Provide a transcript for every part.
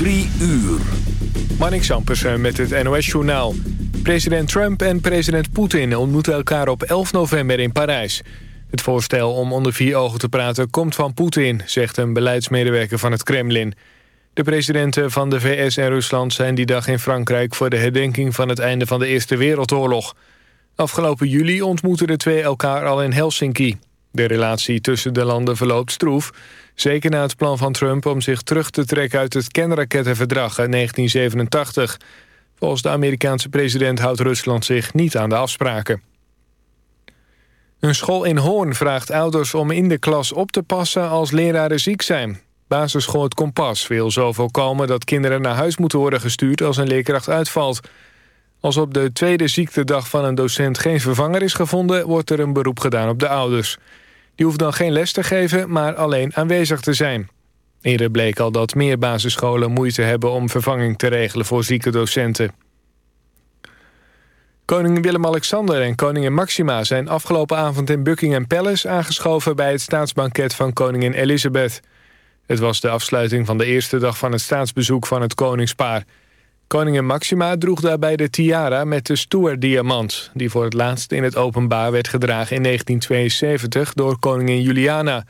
Drie uur. Marnik Sampersen met het NOS-journaal. President Trump en president Poetin ontmoeten elkaar op 11 november in Parijs. Het voorstel om onder vier ogen te praten komt van Poetin... zegt een beleidsmedewerker van het Kremlin. De presidenten van de VS en Rusland zijn die dag in Frankrijk... voor de herdenking van het einde van de Eerste Wereldoorlog. Afgelopen juli ontmoetten de twee elkaar al in Helsinki. De relatie tussen de landen verloopt stroef... Zeker na het plan van Trump om zich terug te trekken uit het kernrakettenverdrag uit 1987. Volgens de Amerikaanse president houdt Rusland zich niet aan de afspraken. Een school in Hoorn vraagt ouders om in de klas op te passen als leraren ziek zijn. Basisschool Het Kompas wil zo voorkomen dat kinderen naar huis moeten worden gestuurd als een leerkracht uitvalt. Als op de tweede ziektedag van een docent geen vervanger is gevonden, wordt er een beroep gedaan op de ouders. Die hoeft dan geen les te geven, maar alleen aanwezig te zijn. Eerder bleek al dat meer basisscholen moeite hebben om vervanging te regelen voor zieke docenten. Koning Willem-Alexander en koningin Maxima zijn afgelopen avond in Buckingham Palace aangeschoven bij het staatsbanket van koningin Elizabeth. Het was de afsluiting van de eerste dag van het staatsbezoek van het koningspaar. Koningin Maxima droeg daarbij de tiara met de Stuart-diamant... die voor het laatst in het openbaar werd gedragen in 1972 door koningin Juliana.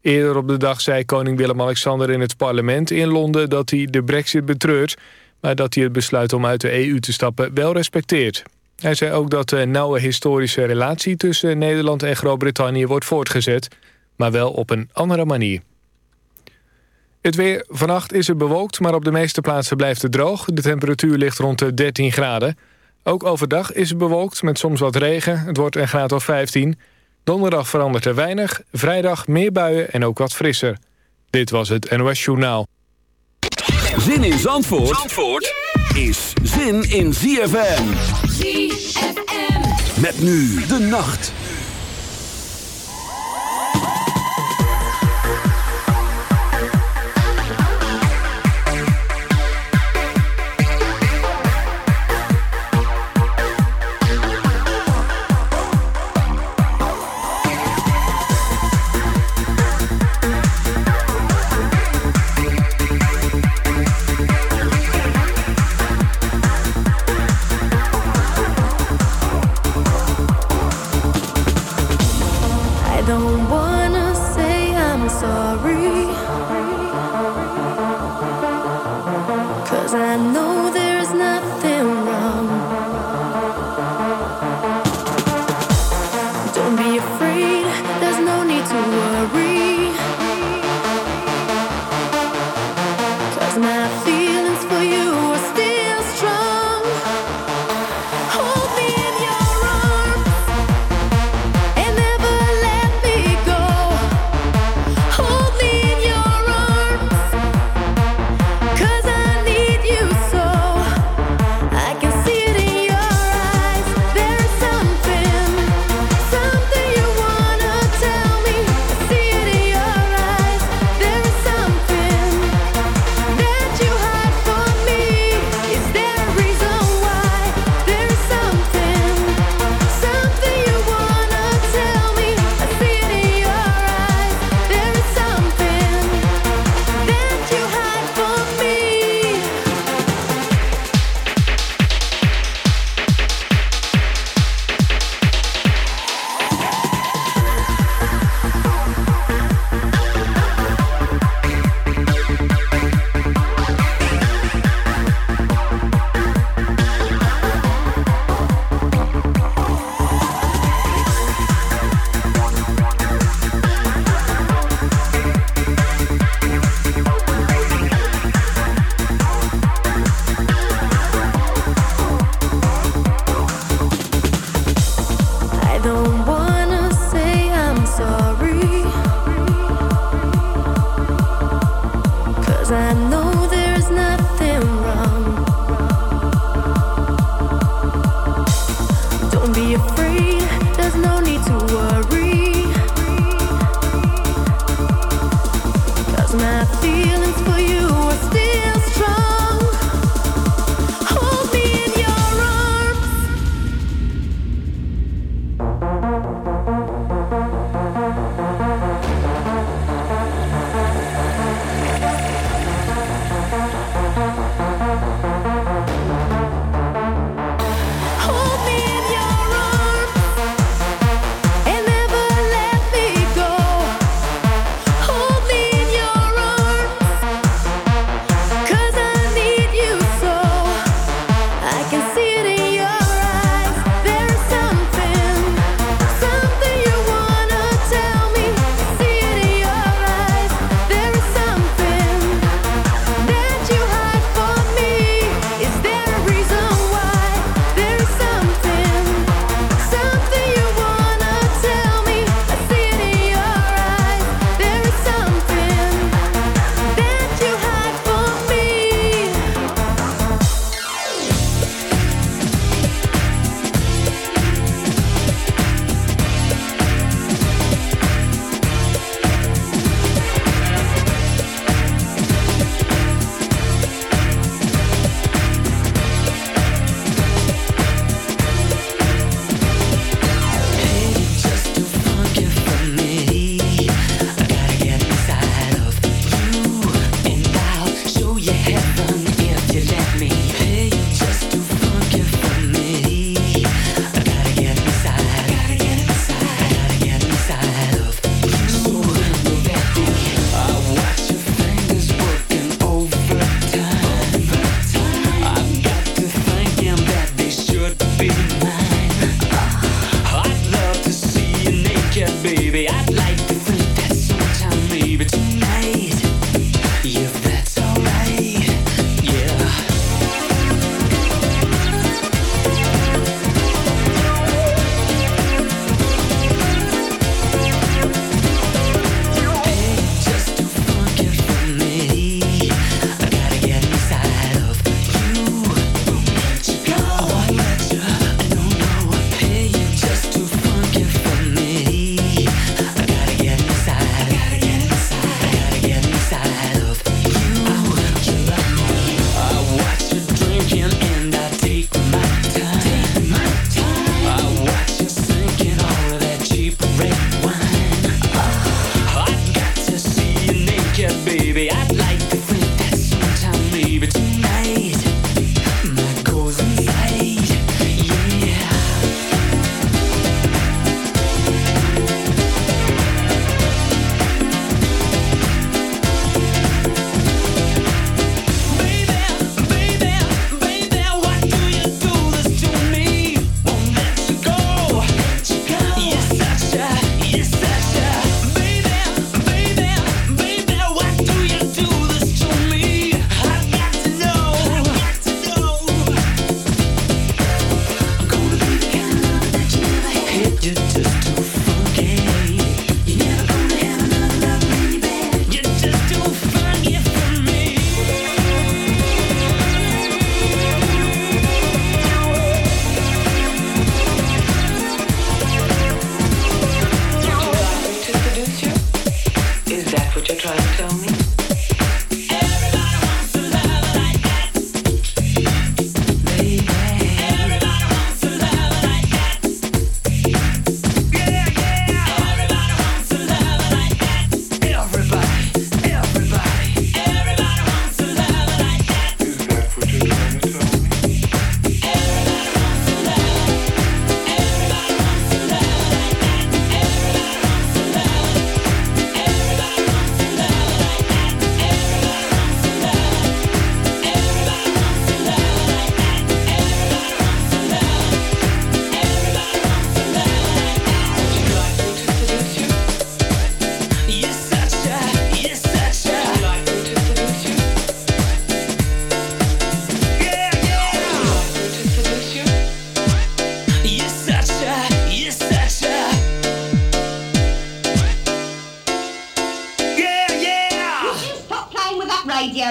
Eerder op de dag zei koning Willem-Alexander in het parlement in Londen... dat hij de brexit betreurt, maar dat hij het besluit om uit de EU te stappen wel respecteert. Hij zei ook dat de nauwe historische relatie tussen Nederland en Groot-Brittannië wordt voortgezet... maar wel op een andere manier. Het weer. Vannacht is het bewolkt, maar op de meeste plaatsen blijft het droog. De temperatuur ligt rond de 13 graden. Ook overdag is het bewolkt met soms wat regen. Het wordt een graad of 15. Donderdag verandert er weinig. Vrijdag meer buien en ook wat frisser. Dit was het NOS Journaal. Zin in Zandvoort, Zandvoort is zin in ZFM. ZFM. Met nu de nacht.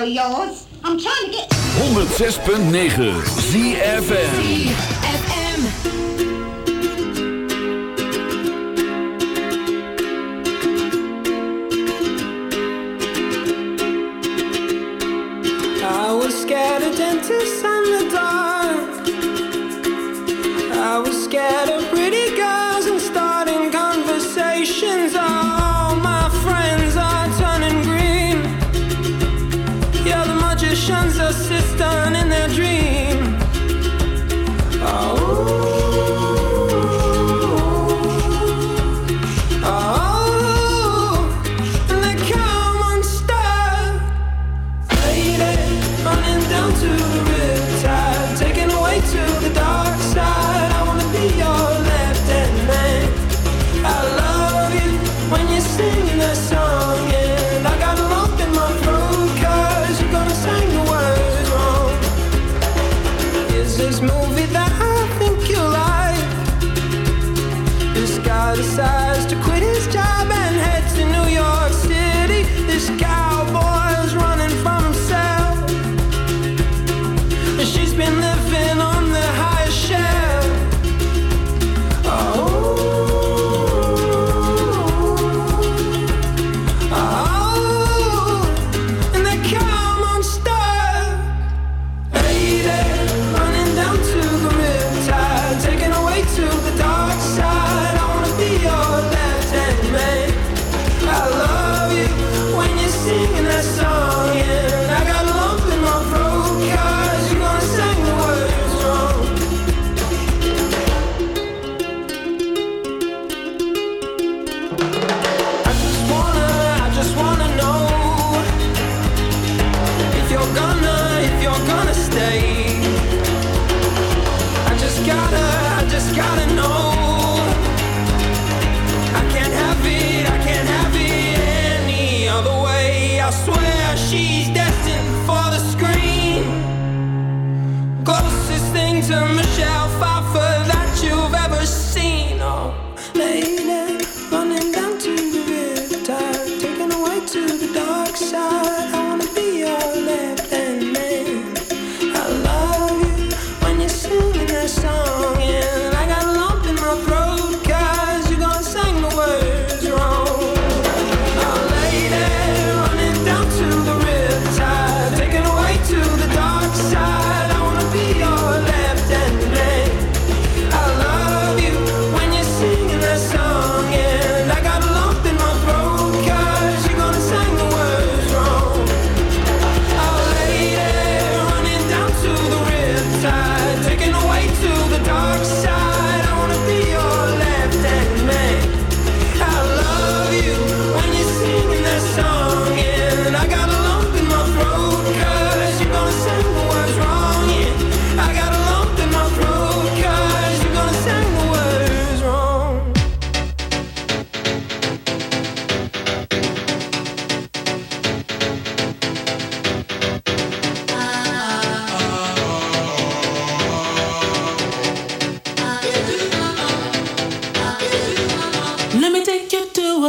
yours. I'm trying to get... 106.9 ZFN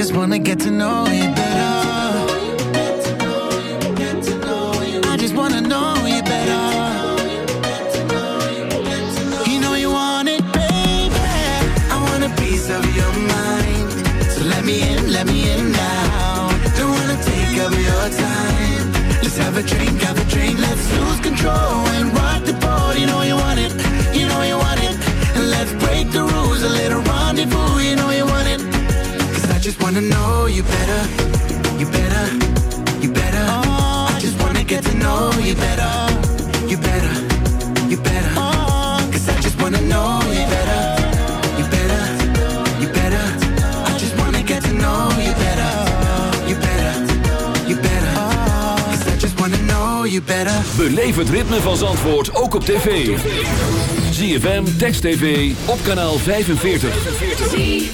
I just wanna get to know you better. I just wanna know you better. You know you want it, baby. I want a piece of your mind. So let me in, let me in now. Don't wanna take up your time. Let's have a drink, have a drink. Let's lose control wanna know you better, you better, you better. I just wanna get to know you better, you better, you better. Cause I just wanna know you better, you better, you better. I just wanna get to know you better, you better, you better. Cause I just wanna know you better. Beleef het ritme van Zandvoort ook op tv. ZFM, Text TV, op kanaal 45.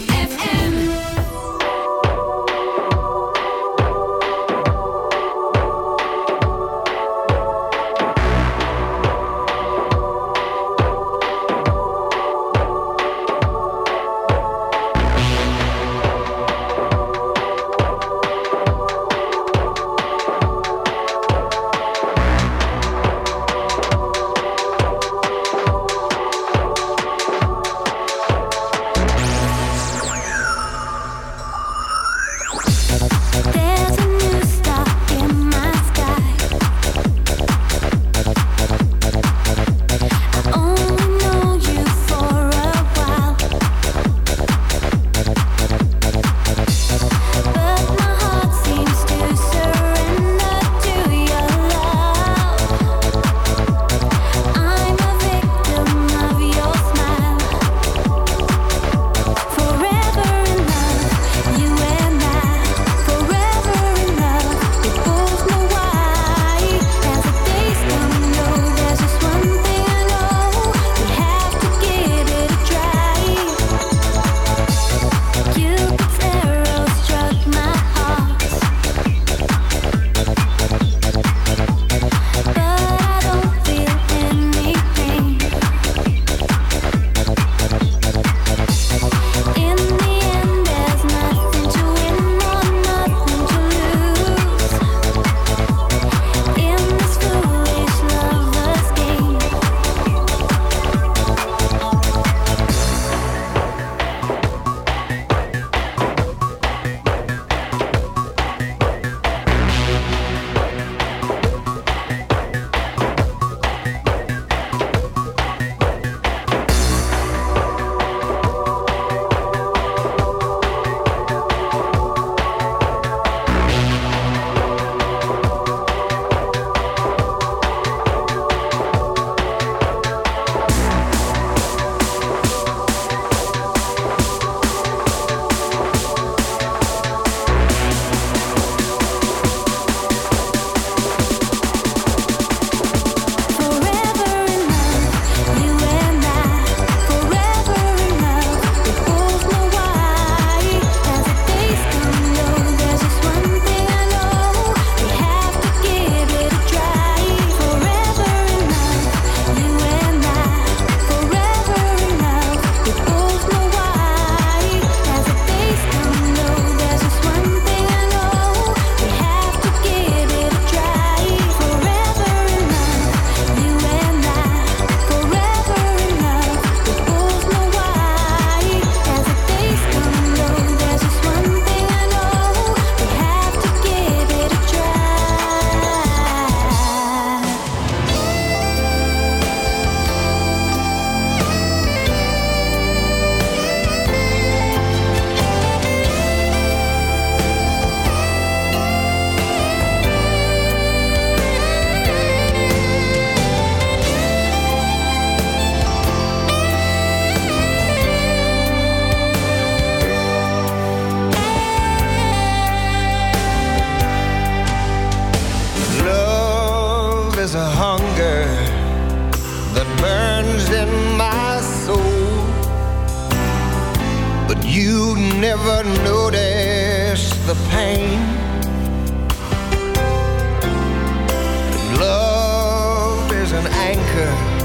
the pain. And love is an anchor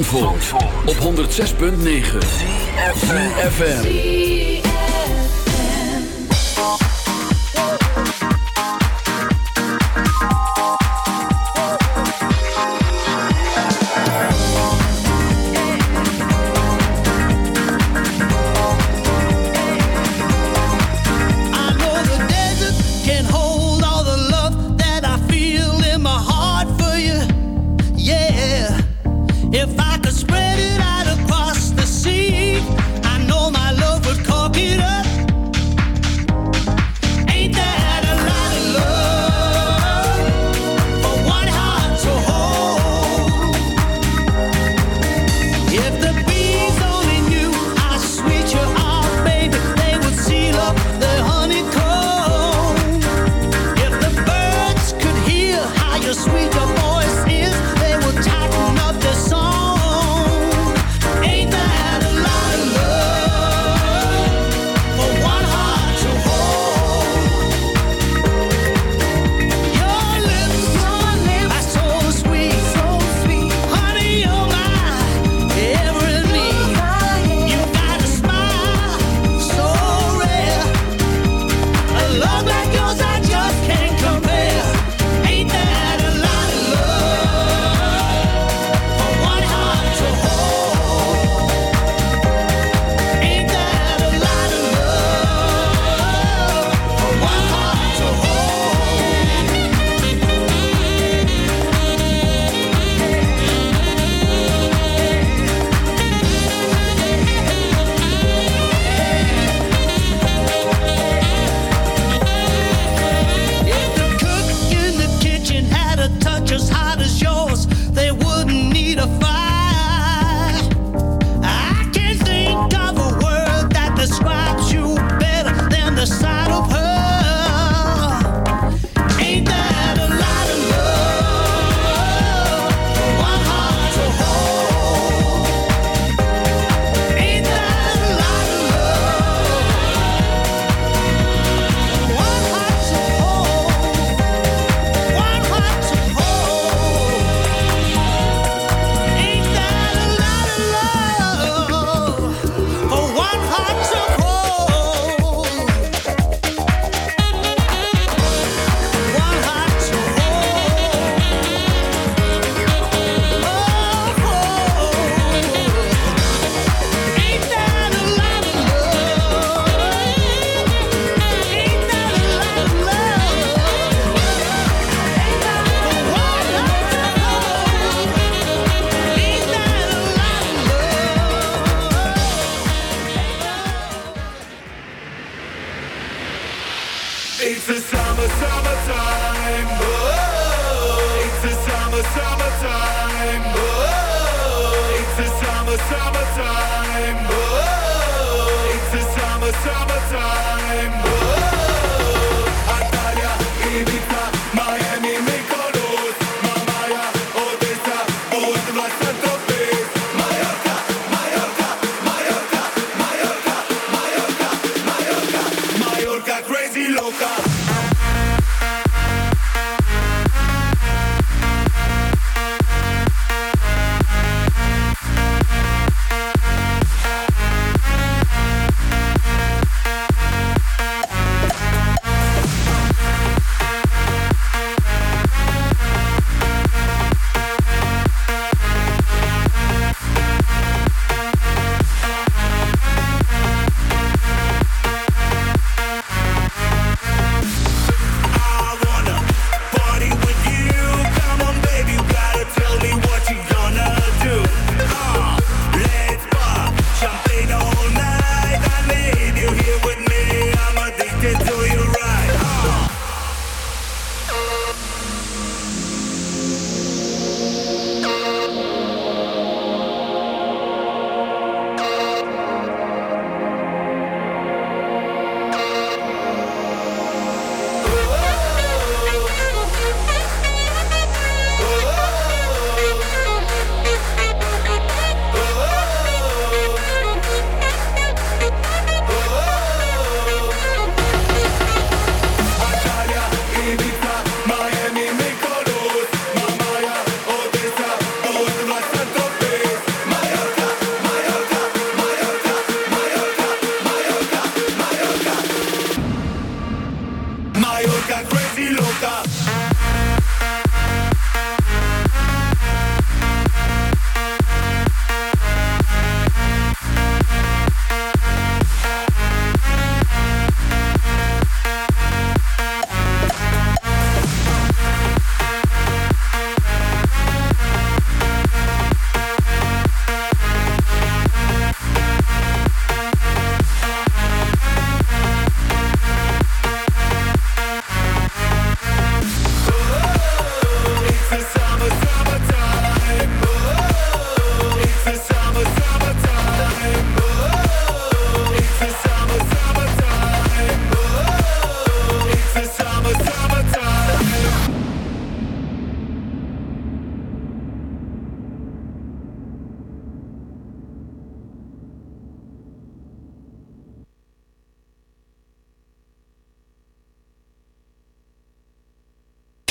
Op 106.9 FM.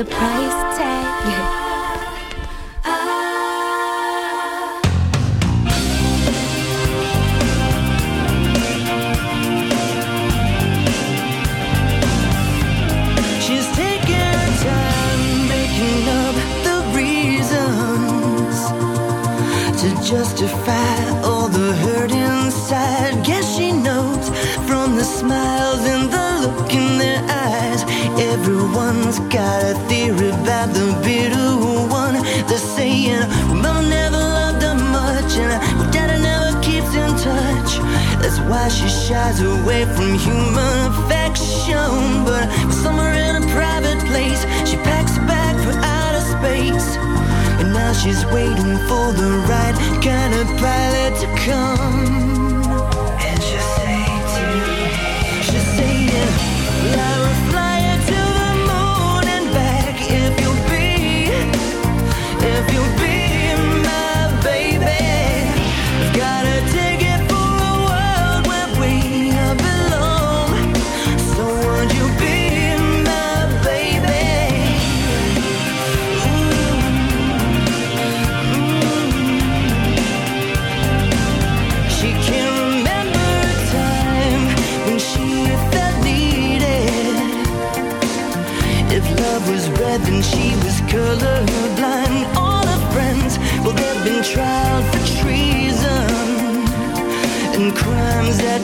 the price.